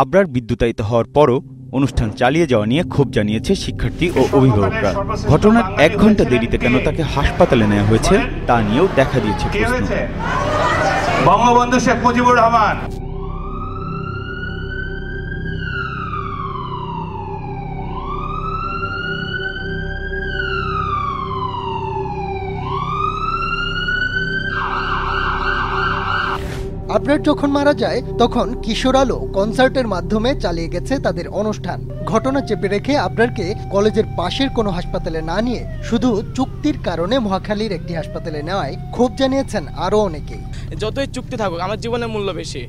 আবরার বিদ্যুতায়িত হওয়ার পরও অনুষ্ঠান চালিয়ে যাওয়া নিয়ে ক্ষোভ জানিয়েছে শিক্ষার্থী ও অভিভাবকরা। ঘটনার এক ঘণ্টা দেরিতে কেন তাকে হাসপাতালে নেওয়া হয়েছে, তা নিয়েও দেখা দিয়েছে বঙ্গবন্ধু শেখ মুজিবুর রহমান। আবরার যখন মারা যায় তখন কিশোর আলো কনসার্টের মাধ্যমে চালিয়ে গেছে তাদের অনুষ্ঠান। ঘটনা চেপে রেখে আবরারকে কলেজের পাশের কোনো হাসপাতালে না নিয়ে শুধু চুক্তির কারণে মহাখালীর একটি হাসপাতালে নেওয়ায় ক্ষোভ জানিয়েছেন আরও অনেকেই। যতই চুক্তি থাকুক আমার জীবনের মূল্য বেশি।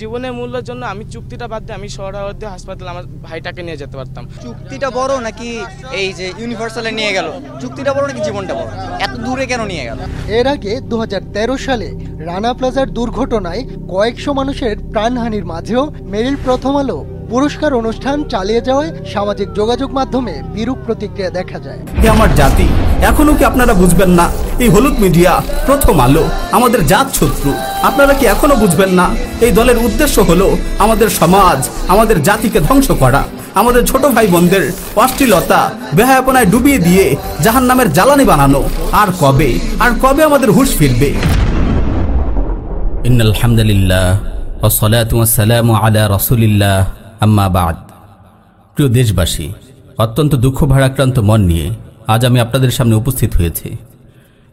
জীবনের মূল্যের জন্য আমি চুক্তিটা বাদ দিয়ে আমি শহরাবর্তী হাসপাতালে আমার ভাইটাকে নিয়ে যেতে পারতাম। চুক্তিটা বড় নাকি এই যে ইউনিভার্সালে নিয়ে গেল? চুক্তিটা বড় নাকি জীবনটা বড়? এত দূরে কেন নিয়ে গেল? এর আগে দু হাজার তেরো সালে রানা প্লাজার দুর্ঘটনায় কয়েকশো মানুষের প্রাণহানির মাঝেও মেরিল প্রথম আলো পুরস্কার অনুষ্ঠান চালিয়ে যাওয়ায় সামাজিক যোগাযোগ মাধ্যমে বিরূপ প্রতিক্রিয়া দেখা যায়। আমার জাতি, এখনও কি আপনারা বুঝবেন না? এই হলুদ মিডিয়া প্রথম আলো, আমাদের জাত শত্রু। আপনারা কি এখনও বুঝবেন না? এই দলের উদ্দেশ্য হলো আমাদের সমাজ, আমাদের জাতিকে ধ্বংস করা। আমাদের ছোট ভাই বোনদের অশ্লীলতা, বেহায়াপনায় ডুবিয়ে দিয়ে জাহান নামের জ্বালানি বানানো। আর কবে? আর কবে আমাদের হুঁশ ফিরবে? ইন্নাল হামদুলিল্লাহ ওয়াসসালাতু ওয়াসসালামু আলা রাসূলিল্লাহ, আম্মা বাদ। প্রিয় দেশবাসী, অত্যন্ত দুঃখ ভারাক্রান্ত মন নিয়ে আজ আমি আপনাদের সামনে উপস্থিত হয়েছি।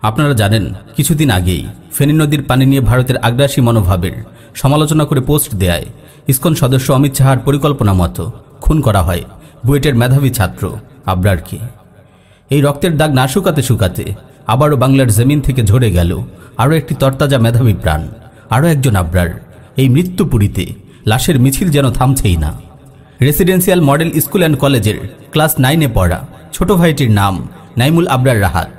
আপনারা জানেন, কিছুদিন আগেই ফেনী নদীর পানি নিয়ে ভারতের আগ্রাসী মনোভাবের সমালোচনা করে পোস্ট দেয় ইসকন সদস্য অমিত শাহার পরিকল্পনা মতো খুন করা হয় বুয়েটের মেধাবী ছাত্র আবরারকে। এই রক্তের দাগ না শুকাতে শুকাতে আবারও বাংলার জমিন থেকে ঝরে গেল আরও একটি তরতাজা মেধাবী প্রাণ। আরও একজন আবরার। এই মৃত্যুপুরীতে লাশের মিছিল যেন থামছেই না। রেসিডেন্সিয়াল মডেল স্কুল অ্যান্ড কলেজের ক্লাস নাইনে পড়া ছোট ভাইটির নাম নাইমুল আবরার রাহাত।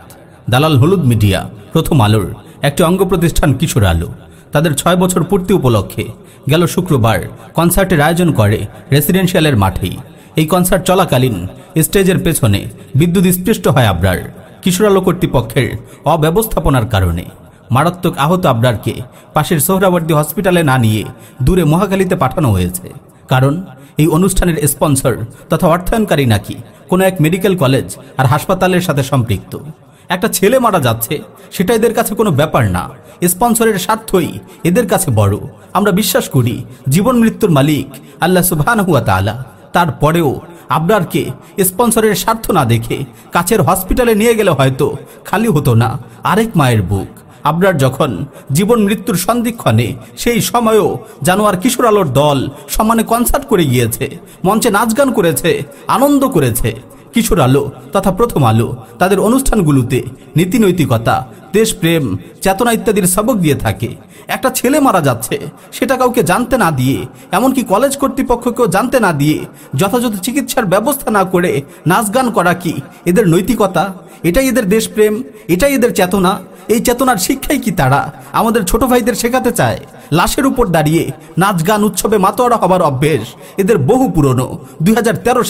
দালাল হলুদ মিডিয়া, প্রথম আলোর, একটি অঙ্গ প্রতিষ্ঠান কিশোর আলো। তাদের ছয় বছর পূর্তি উপলক্ষে গেল শুক্রবার কনসার্টের আয়োজন করে রেসিডেন্সিয়ালের মাঠেই। এই কনসার্ট চলাকালীন স্টেজের পেছনে বিদ্যুৎ স্পৃষ্ট হয় আবরার, কিশোর আলো কর্তৃপক্ষের অব্যবস্থাপনার কারণে। মারাত্মক আহত আবরারকে পাশের সোহরাবর্দী হসপিটালে না নিয়ে দূরে মহাখালীতে পাঠানো হয়েছে। কারণ, এই অনুষ্ঠানের স্পন্সর তথা অর্থায়নকারী নাকি কোনো এক মেডিকেল কলেজ আর হাসপাতালের সাথে সম্পৃক্ত। একটা ছেলে মারা যাচ্ছে, সেটা এদের কাছে কোনো ব্যাপার না। স্পন্সরের স্বার্থই এদের কাছে বড়। আমরা বিশ্বাস করি, জীবন মৃত্যুর মালিক আল্লাহ সুবহানাহুয়া তাআলা। তারপরেও আবরারকে স্পন্সরের স্বার্থ না দেখে কাছের হসপিটালে নিয়ে গেলে হয়তো খালি হতো না আরেক মায়ের বুক। আবরার যখন জীবন মৃত্যুর সন্ধিক্ষণে সেই সময়ও জানোয়ার কিশোর আলোর দল সমানে কনসার্ট করে গিয়েছে, মঞ্চে নাচ গান করেছে, আনন্দ করেছে। কিশোর আলো তথা প্রথম আলো তাদের অনুষ্ঠানগুলোতে নীতিনৈতিকতা, দেশপ্রেম, চেতনা ইত্যাদির সবক দিয়ে থাকে। একটা ছেলে মারা যাচ্ছে, সেটা কাউকে জানতে না দিয়ে, এমনকি কলেজ কর্তৃপক্ষকেও জানতে না দিয়ে যথাযথ চিকিৎসার ব্যবস্থা না করে নাচ গান করা কি এদের নৈতিকতা? এটাই এদের দেশপ্রেম, এটাই এদের চেতনা এই চেতনার শিক্ষাই কি তারা? আমাদের ছোট ভাইদের শেখাতে চায়। লাশের উপর দাঁড়িয়ে নাচ গান উৎসবে মাতোয়ারা হবার অভ্যেস এদের বহু পুরনো। দুই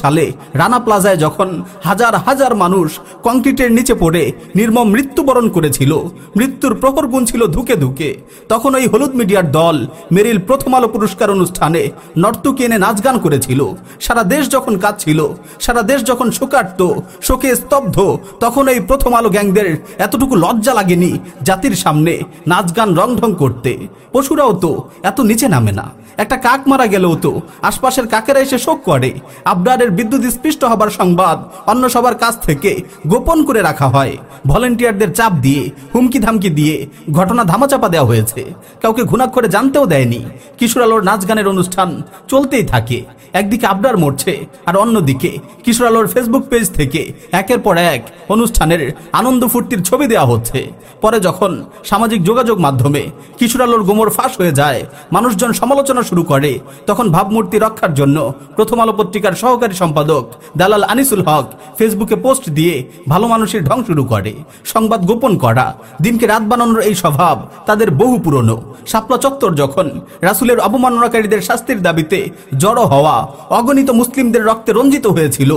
সালে রানা প্লাজায় যখন হাজার হাজার মানুষ কংক্রিটের নিচে পড়ে নির্মম মৃত্যুবরণ করেছিল, মৃত্যুর প্রহর গুনছিল ধুকে ধুকে, তখন ওই হলুদ মিডিয়ার দল মেরিল প্রথম আলো পুরস্কার অনুষ্ঠানে নর্তকী এনে নাচ গান করেছিল। সারা দেশ যখন কাঁদছিল, সারা দেশ যখন শোকার্ত, শোকে স্তব্ধ, তখন এই প্রথম আলো গ্যাংদের এতটুকু লজ্জা লাগেনি জাতির সামনে নাচ গান রংঢং করতে। পশুরাও তো এত নিচে নামে না। একটা কাক মারা গেলেও তো আশপাশের কাকেরা এসে শোক করে। আবরারের বিদ্যুৎ স্পৃষ্ট হবার সংবাদ অন্য সবার কাছ থেকে গোপন করে রাখা হয়। ভলেন্টিয়ারদের চাপ দিয়ে হুমকি ধামকি দিয়ে ঘটনা ধামাচাপা দেওয়া হয়েছে। কাউকে ঘুণাক্ষরে জানতেও দেয়নি। কিশোর আলোর নাচ গানের অনুষ্ঠান চলতেই থাকে। একদিকে আবরার মরছে, আর অন্যদিকে কিশোর আলোর ফেসবুক পেজ থেকে একের পর এক অনুষ্ঠানের আনন্দ ফুর্তির ছবি দেওয়া হচ্ছে। পরে যখন সামাজিক যোগাযোগ মাধ্যমে কিশোর আলোর গোমর ফাঁস হয়ে যায়, মানুষজন সমালোচনা শুরু করে, তখন ভাবমূর্তি রক্ষার জন্য প্রথম আলো পত্রিকার সহকারী সম্পাদক দালাল আনিসুল হক ফেসবুকে পোস্ট দিয়ে ভালো মানুষের ঢং শুরু করে, সংবাদ গোপন করা, দিনকে রাত বানানোর এই স্বভাব তাদের বহু পুরনো। শাপলা চত্বর যখন রাসুলের অবমাননাকারীদের শাস্তির দাবিতে জড়ো হওয়া অগণিত মুসলিমদের রক্তে রঞ্জিত হয়েছিল,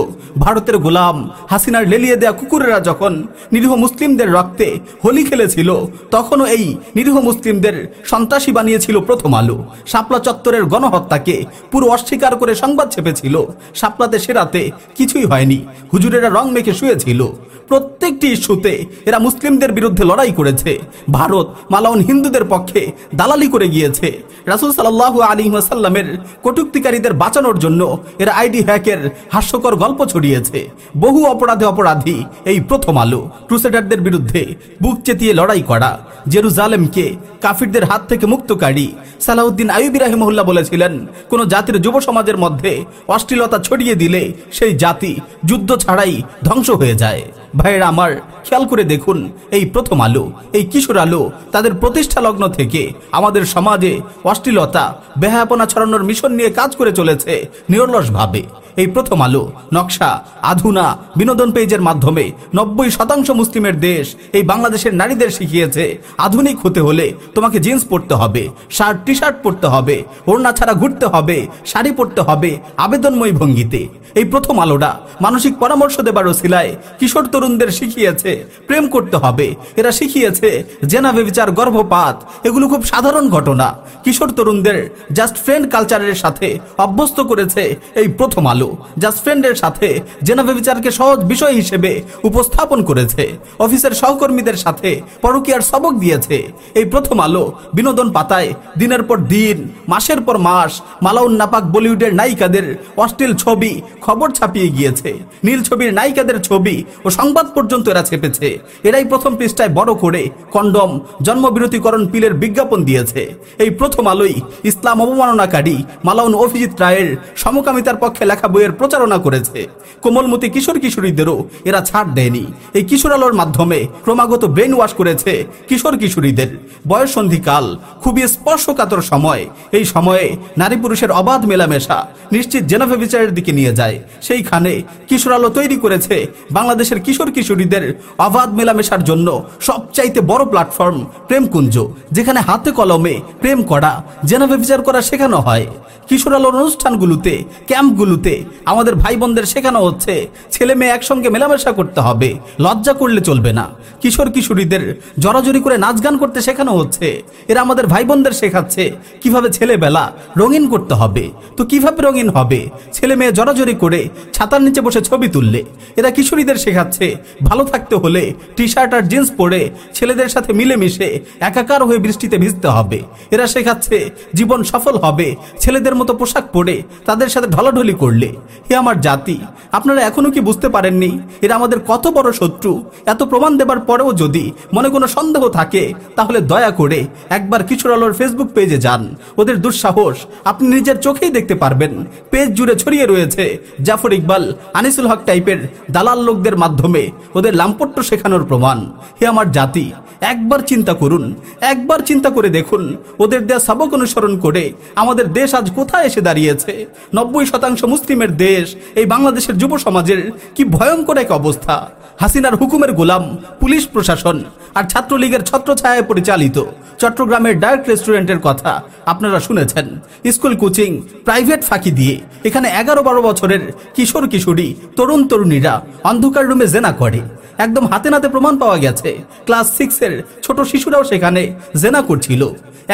ভারতের গোলাম হাসিনার লেলিয়ে দেয়া কুকুরেরা যখন নিরীহ মুসলিমদের রক্তে হোলি খেলেছিল, তখনও এই নিরীহ মুসলিমদের সন্ত্রাসী বানিয়েছিল প্রথম আলো। শাপলা চত্বর পঁচাত্তরের গণহত্যাকে পুরো অস্বীকার করে সংবাদ ছেপেছিল। সাপলাতে সেরাতে কিছুই হয়নি। হুজুরেরা রং মেখে শুয়েছিল। প্রত্যেকটি ইস্যুতে এরা মুসলিমদের বিরুদ্ধে লড়াই করেছে। ভারত, মালাউন হিন্দুদের পক্ষে দালালি করে গিয়েছে। রাসুল সাল্লাহ আলী সাল্লামের কটুক্তিকারীদের বাঁচানোর জন্য এরা আইডি হ্যাকের হাস্যকর গল্প ছড়িয়েছে। বহু অপরাধে অপরাধী এই প্রথম আলো, ক্রুসেডারদের বিরুদ্ধে বুক চেতিয়ে লড়াই করা। জেরুজালেমকে কাফিরদের হাত থেকে মুক্তকারী সালাউদ্দিন আইবি রাহিমহুল্লাহ বলেছিলেন, কোন জাতির যুব সমাজের মধ্যে অশ্লীলতা ছড়িয়ে দিলে সেই জাতি যুদ্ধ ছাড়াই ধ্বংস হয়ে যায়। ভাইয়েরা আমার খেয়াল করে দেখুন, এই প্রথম আলো, এই কিশোর আলো তাদের প্রতিষ্ঠা লগ্ন থেকে আমাদের সমাজে অশ্লীলতা, বেহায়াপনা ছড়ানোর মিশন নিয়ে কাজ করে চলেছে নিরলস ভাবে এই প্রথম আলো, নকশা, আধুনা, বিনোদন পেজের মাধ্যমে নব্বই শতাংশ মুসলিমের দেশ এই বাংলাদেশের নারীদের শিখিয়েছে, আধুনিক হতে হলে তোমাকে জিন্স পরতে হবে শার্ট টি শার্ট পরতে হবে, ওড়না ছাড়া ঘুরতে হবে, শাড়ি পরতে হবে, আবেদনময়ী ভঙ্গিতে। এই প্রথম আলোটা মানসিক পরামর্শ দেবার ওসিলায় কিশোর তরুণদের শিখিয়েছে, প্রেম করতে হবে। এরা শিখিয়েছে, জেনা বেবিচার গর্ভপাত, এগুলো খুব সাধারণ ঘটনা। কিশোর তরুণদের জাস্ট ফ্রেন্ড কালচারের সাথে অভ্যস্ত করেছে এই প্রথম আলো। জাস্ট ফ্রেন্ডের সাথে জেনা বেবিচারকে সহজ বিষয় হিসেবে উপস্থাপন করেছে। অফিসের সহকর্মীদের সাথে পরকিয়ার সবক দিয়েছে। এই প্রথম আলো বিনোদন পাতায় দিনের পর দিন, মাসের পর মাস মালাউন নাপাক বলিউডের নায়িকাদের অশ্লীল ছবি খবর ছাপিয়ে গিয়েছে। নীল ছবির নায়িকাদের ছবি ও সংবাদ পর্যন্ত এরা ছেপেছে। এরাই প্রথম পৃষ্ঠায় বড় করে কন্ডম, জন্মবিরতিকরণ পিলের বিজ্ঞাপন দিয়েছে। এই প্রথম আলোই ইসলাম অবমাননাকারী মালাউন অভিজিৎ রায়ের সমকামিতার পক্ষে লেখা বইয়ের প্রচারণা করেছে। কোমলমতি কিশোর কিশোরীদেরও এরা ছাড় দেয়নি। এই কিশোর আলোর মাধ্যমে ক্রমাগত ব্রেন ওয়াশ করেছে কিশোর কিশোরীদের। বয়স সন্ধিকাল খুবই স্পর্শকাতর সময়। এই সময়ে নারী পুরুষের অবাধ মেলামেশা নিশ্চিত জেনাভে বিচারের দিকে নিয়ে যায়। সেইখানে কিশোর আলো তৈরি করেছে বাংলাদেশের কিশোর কিশোরীদের অবাধ মেলামেশার জন্য সবচাইতে বড় প্ল্যাটফর্ম প্রেমকুঞ্জ, যেখানে হাতে কলমে প্রেম করা জেনাভে বিচার করা শেখানো হয়। কিশোর আলোর অনুষ্ঠানগুলোতে, ক্যাম্পগুলোতে আমাদের ভাই বোনদের শেখানো হচ্ছে, ছেলে মেয়ে একসঙ্গে মেলামেশা করতে হবে, লজ্জা করলে চলবে না। কিশোর কিশোরীদের জড়াজড়ি করে নাচ গান করতে শেখানো হচ্ছে, এরা আমাদের ভাই বোনদের শেখাচ্ছে কীভাবে ছেলেবেলা রঙিন করতে হবে। তো কীভাবে রঙিন হবে? ছেলে মেয়ে জড়াজড়ি করে ছাতার নিচে বসে ছবি তুললে, এরা কিশোরীদের শেখাচ্ছে ভালো থাকতে হলে টি শার্ট আর জিন্স পরে ছেলেদের সাথে মিলেমিশে একাকার হয়ে বৃষ্টিতে ভিজতে হবে। এরা শেখাচ্ছে জীবন সফল হবে, ছেলেদের মতো পোশাক পরে তাদের সাথে ঢলাঢলি করলে। হে আমার জাতি, আপনারা এখনও কি বুঝতে পারেননি? এরা আমাদের কত বড় শত্রু। এত প্রমাণ দেবার পরেও যদি মনে কোনো সন্দেহ থাকে, তাহলে দয়া করে একবার কিশোর আলোর ফেসবুক পেজে যান। ওদের দুঃসাহস আপনি নিজের চোখেই দেখতে পারবেন। পেজ জুড়ে ছড়িয়ে রয়েছে জাফর ইকবাল, আনিসুল হক টাইপের দালাল লোকদের মাধ্যমে ওদের লাম্পট্য শেখানোর প্রমাণ। হে আমার জাতি, একবার চিন্তা করুন। একবার চিন্তা করে দেখুন। ওদের দেয়া সবক অনুসরণ করে আমাদের দেশ আজ কোথায় এসে দাঁড়িয়েছে? নব্বই শতাংশ মুসলিমের দেশ এই বাংলাদেশের যুব সমাজের কি ভয়ঙ্কর এক অবস্থা? হাসিনার হুকুমের গোলাম, পুলিশ প্রশাসন আর ছাত্রলীগের ছত্রছায়ায় পরিচালিত চট্টগ্রামের ডায়েট রেস্টুরেন্টের কথা আপনারা শুনেছেন। স্কুল কোচিং, প্রাইভেট ফাঁকি দিয়ে এখানে এগারো বারো বছরের কিশোর কিশোরী, তরুণ তরুণীরা অন্ধকার রুমে জেনা করে। একদম হাতে নাতে প্রমাণ পাওয়া গেছে, ক্লাস সিক্সের ছোট শিশুরাও সেখানে জেনা করছিল।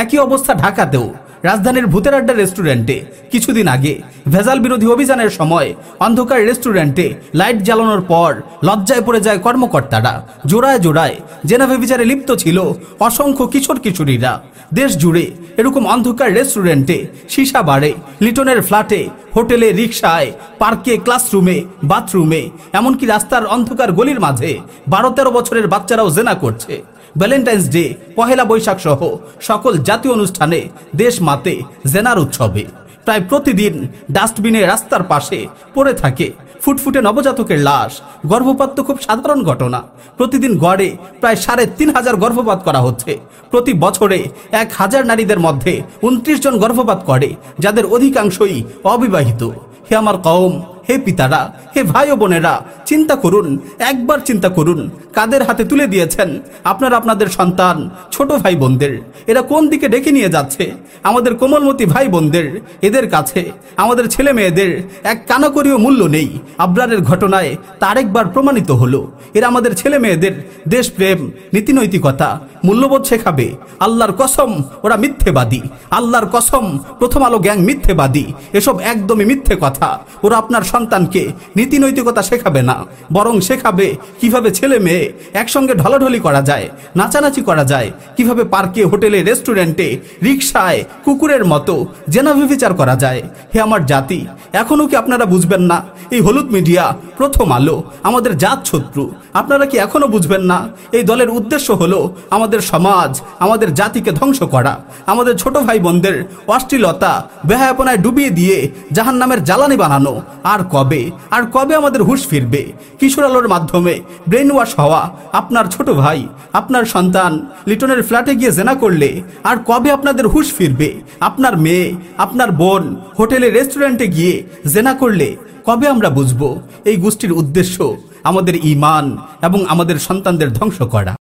একই অবস্থা ঢাকাতেও। রাজধানীর ভূতের আড্ডা রেস্টুরেন্টে কিছুদিন আগে ভেজাল বিরোধী অভিযানের সময় অন্ধকার রেস্টুরেন্টে লাইট জ্বালানোর পর লজ্জায় পড়ে যায় কর্মকর্তারা। জোড়ায় জোড়ায় জেনাভে বিচারে লিপ্ত ছিল অসংখ্য কিশোর কিশোরীরা। দেশ জুড়ে এরকম অন্ধকার রেস্টুরেন্টে সীসা বাড়ে, লিটনের ফ্ল্যাটে, হোটেলে রিক্সায় পার্কে, ক্লাসরুমে, বাথরুমে, এমনকি রাস্তার অন্ধকার গলির মাঝে বারো তেরো বছরের বাচ্চারাও জেনা করছে। ভ্যালেন্টাইন্স ডে, পহেলা বৈশাখ সহ সকল জাতীয় অনুষ্ঠানে দেশ মাতে জেনার উৎসবে। প্রায় প্রতিদিন ডাস্টবিনে রাস্তার পাশে পড়ে থাকে ফুটফুটে নবজাতকের লাশ। গর্ভপাত তো খুব সাধারণ ঘটনা। প্রতিদিন গড়ে প্রায় সাড়ে তিন হাজার গর্ভপাত করা হচ্ছে। প্রতি বছরে এক হাজার নারীদের মধ্যে উনত্রিশ জন গর্ভপাত করে, যাদের অধিকাংশই অবিবাহিত। হে আমার কওম হে পিতারা, হে ভাই ও বোনেরা, চিন্তা করুন, একবার চিন্তা করুন, কাদের হাতে তুলে দিয়েছেন আপনারা আপনাদের সন্তান, ছোট ভাই বোনদের? এরা কোন দিকে ডেকে নিয়ে যাচ্ছে? আমাদের কোমলমতি ভাই বোনদের, এদের কাছে, আমাদের ছেলে মেয়েদের এক কানাকরীয় মূল্য নেই। আবরারের ঘটনায় তার একবার প্রমাণিত হলো। এরা আমাদের ছেলে মেয়েদের দেশপ্রেম, নীতিনৈতিকতা, মূল্যবোধ শেখাবে। আল্লাহর কসম, ওরা মিথ্যেবাদী। আল্লাহর কসম, প্রথম আলো গ্যাং মিথ্যেবাদী। এসব একদমই মিথ্যে কথা। ওরা আপনার সন্তানকে নীতিনৈতিকতা শেখাবে না, বরং শেখাবে কীভাবে ছেলে মেয়ে একসঙ্গে ঢলাঢলি করা যায়, নাচানাচি করা যায়, কীভাবে পার্কে, হোটেলে, রেস্টুরেন্টে রিক্সায় কুকুরের মতো জেনাভি বিচার করা যায়। হে আমার জাতি, এখনও কি আপনারা বুঝবেন না? এই হলুদ মিডিয়া প্রথম আলো, আমাদের জাত শত্রু, আপনারা কি এখনও বুঝবেন না? এই দলের উদ্দেশ্য হলো আমাদের সমাজ, আমাদের জাতিকে ধ্বংস করা। আমাদের ছোট ভাই বোনদের অশ্লীলতা, বেহায়াপনায় ডুবিয়ে দিয়ে জাহান নামের জ্বালানি বানানো আর কবে? আর কবে আমাদের হুঁশ ফিরবে? কিশোর আলোর মাধ্যমে ব্রেন ওয়াশ হওয়া, আপনার ছোট ভাই, আপনার সন্তান, লিটনের ফ্ল্যাটে গিয়ে জেনা করলে, আর কবে আপনাদের হুশ ফিরবে? আপনার মেয়ে, আপনার বোন, হোটেলে, রেস্টুরেন্টে গিয়ে জেনা করলে, কবে আমরা বুঝব? এই গোষ্ঠীর উদ্দেশ্য আমাদের ইমান এবং আমাদের সন্তানদের ধ্বংস করা।